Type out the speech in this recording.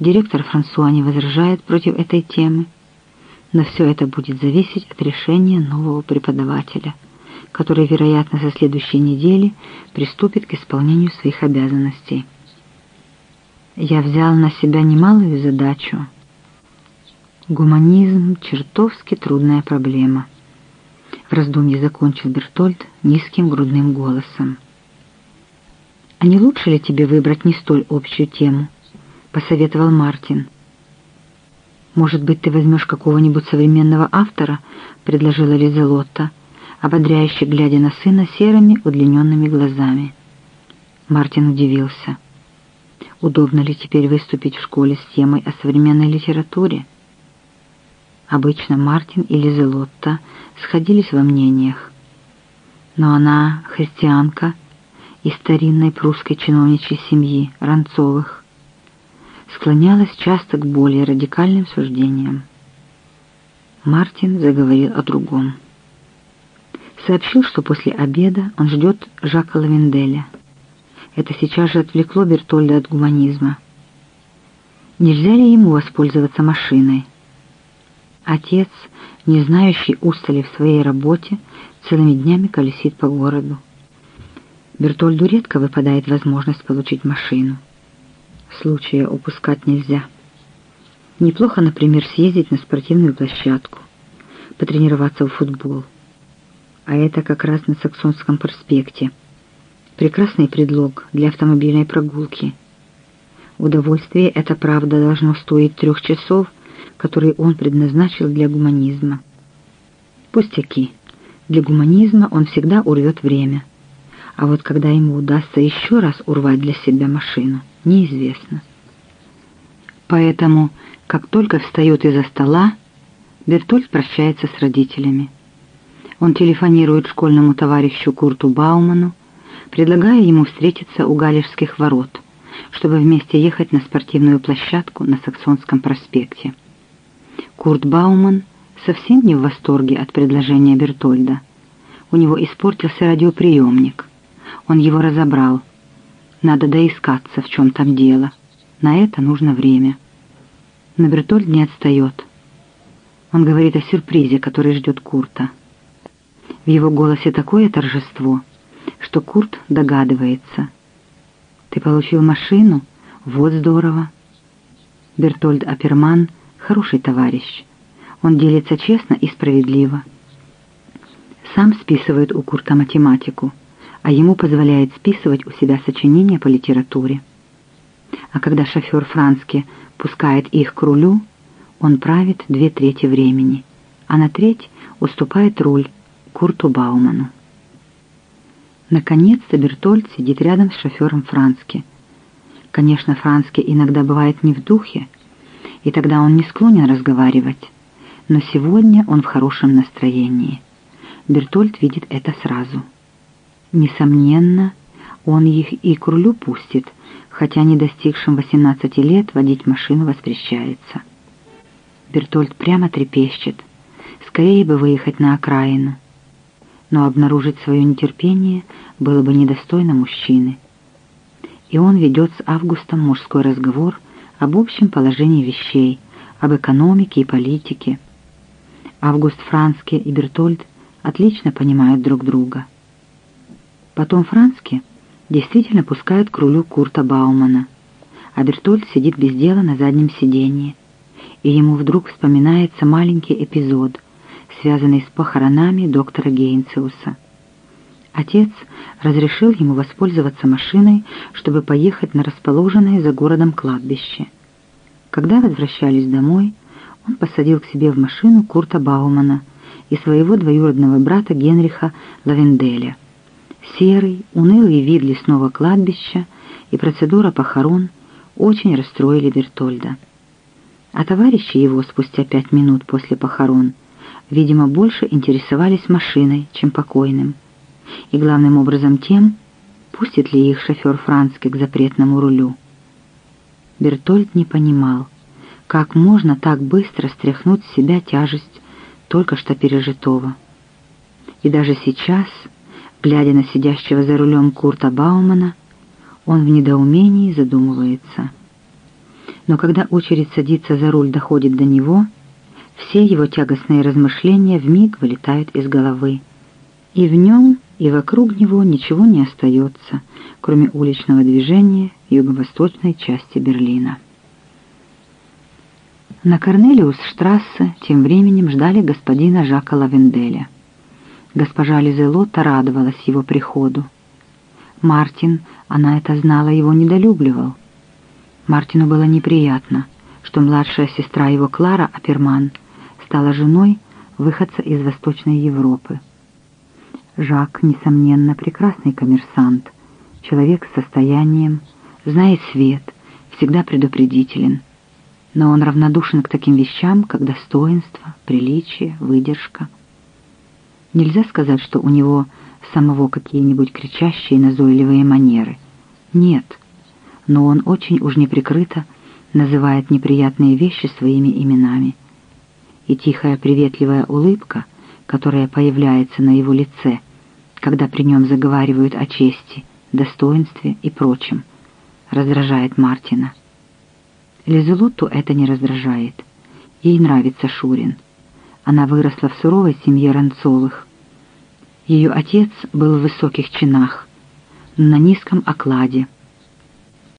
Директор Франсуа не возражает против этой темы, но все это будет зависеть от решения нового преподавателя, который, вероятно, со следующей недели приступит к исполнению своих обязанностей. Я взял на себя немалую задачу. Гуманизм — чертовски трудная проблема. В раздумье закончил Бертольд низким грудным голосом. «А не лучше ли тебе выбрать не столь общую тему?» — посоветовал Мартин. «Может быть, ты возьмешь какого-нибудь современного автора?» — предложила Лизелотта, ободряюще глядя на сына серыми удлиненными глазами. Мартин удивился. «Удобно ли теперь выступить в школе с темой о современной литературе?» Обычно Мартин и Лизелотта сходились во мнениях. Но она христианка из старинной прусской чиновничьей семьи Ранцовых склонялась часто к более радикальным суждениям. Мартин заговорил о другом. Сообщил, что после обеда он ждет Жака Лавенделя. Это сейчас же отвлекло Бертольда от гуманизма. Нельзя ли ему воспользоваться машиной? Отец, не знающий устали в своей работе, целыми днями колесит по городу. Бертольду редко выпадает возможность получить машину случая упускать нельзя. Неплохо, например, съездить на спортивную площадку, потренироваться в футбол. А это как раз на Саксонском проспекте. Прекрасный предлог для автомобильной прогулки. Удовольствие это, правда, должно стоить трех часов, которые он предназначил для гуманизма. Пустяки. Для гуманизма он всегда урвет время. А вот когда ему удастся еще раз урвать для себя машину, неизвестно. Поэтому, как только встает из-за стола, Бертольд прощается с родителями. Он телефонирует школьному товарищу Курту Бауману, предлагая ему встретиться у Галежских ворот, чтобы вместе ехать на спортивную площадку на Саксонском проспекте. Курт Бауман совсем не в восторге от предложения Бертольда. У него испортился радиоприемник. Он его разобрал, надо доискаться, в чем там дело. На это нужно время. Но Бертольд не отстает. Он говорит о сюрпризе, который ждет Курта. В его голосе такое торжество, что Курт догадывается. «Ты получил машину? Вот здорово!» Бертольд Аперман — хороший товарищ. Он делится честно и справедливо. Сам списывает у Курта математику — а ему позволяет списывать у себя сочинения по литературе. А когда шофер Франски пускает их к рулю, он правит две трети времени, а на треть уступает руль Курту Бауману. Наконец-то Бертольд сидит рядом с шофером Франски. Конечно, Франски иногда бывает не в духе, и тогда он не склонен разговаривать, но сегодня он в хорошем настроении. Бертольд видит это сразу. Несомненно, он их и к рулю пустит, хотя не достигшим 18 лет водить машину воспрещается. Бертольд прямо трепещет. Скорее бы выехать на окраину. Но обнаружить свое нетерпение было бы недостойно мужчины. И он ведет с Августом мужской разговор об общем положении вещей, об экономике и политике. Август Франски и Бертольд отлично понимают друг друга. Потом Франски действительно пускают к рулю Курта Баумана, а Бертольд сидит без дела на заднем сиденье, и ему вдруг вспоминается маленький эпизод, связанный с похоронами доктора Гейнциуса. Отец разрешил ему воспользоваться машиной, чтобы поехать на расположенное за городом кладбище. Когда возвращались домой, он посадил к себе в машину Курта Баумана и своего двоюродного брата Генриха Лавенделя — Серый, унылый вид лесного кладбища и процедура похорон очень расстроили Бертольда. А товарищи его спустя пять минут после похорон, видимо, больше интересовались машиной, чем покойным. И главным образом тем, пустит ли их шофер Францки к запретному рулю. Бертольд не понимал, как можно так быстро стряхнуть с себя тяжесть только что пережитого. И даже сейчас Глядя на сидящего за рулем Курта Баумана, он в недоумении задумывается. Но когда очередь садиться за руль доходит до него, все его тягостные размышления вмиг вылетают из головы, и в нем и вокруг него ничего не остается, кроме уличного движения юго-восточной части Берлина. На Корнелиус-штрассе тем временем ждали господина Жака Лавенделя. Госпожа Лизелотта радовалась его приходу. Мартин, она это знала, его недолюбливал. Мартину было неприятно, что младшая сестра его Клара Аперман стала женой выходца из Восточной Европы. Жак, несомненно, прекрасный коммерсант, человек с состоянием, знает свет, всегда предупредителен. Но он равнодушен к таким вещам, как достоинство, приличие, выдержка. Нельзя сказать, что у него самого какие-нибудь кричащие назойливые манеры. Нет, но он очень уж неприкрыто называет неприятные вещи своими именами. И тихая приветливая улыбка, которая появляется на его лице – когда при нем заговаривают о чести, достоинстве и прочем, раздражает Мартина. Лизелотту это не раздражает. Ей нравится Шурин. Она выросла в суровой семье Ранцовых. Ее отец был в высоких чинах, на низком окладе –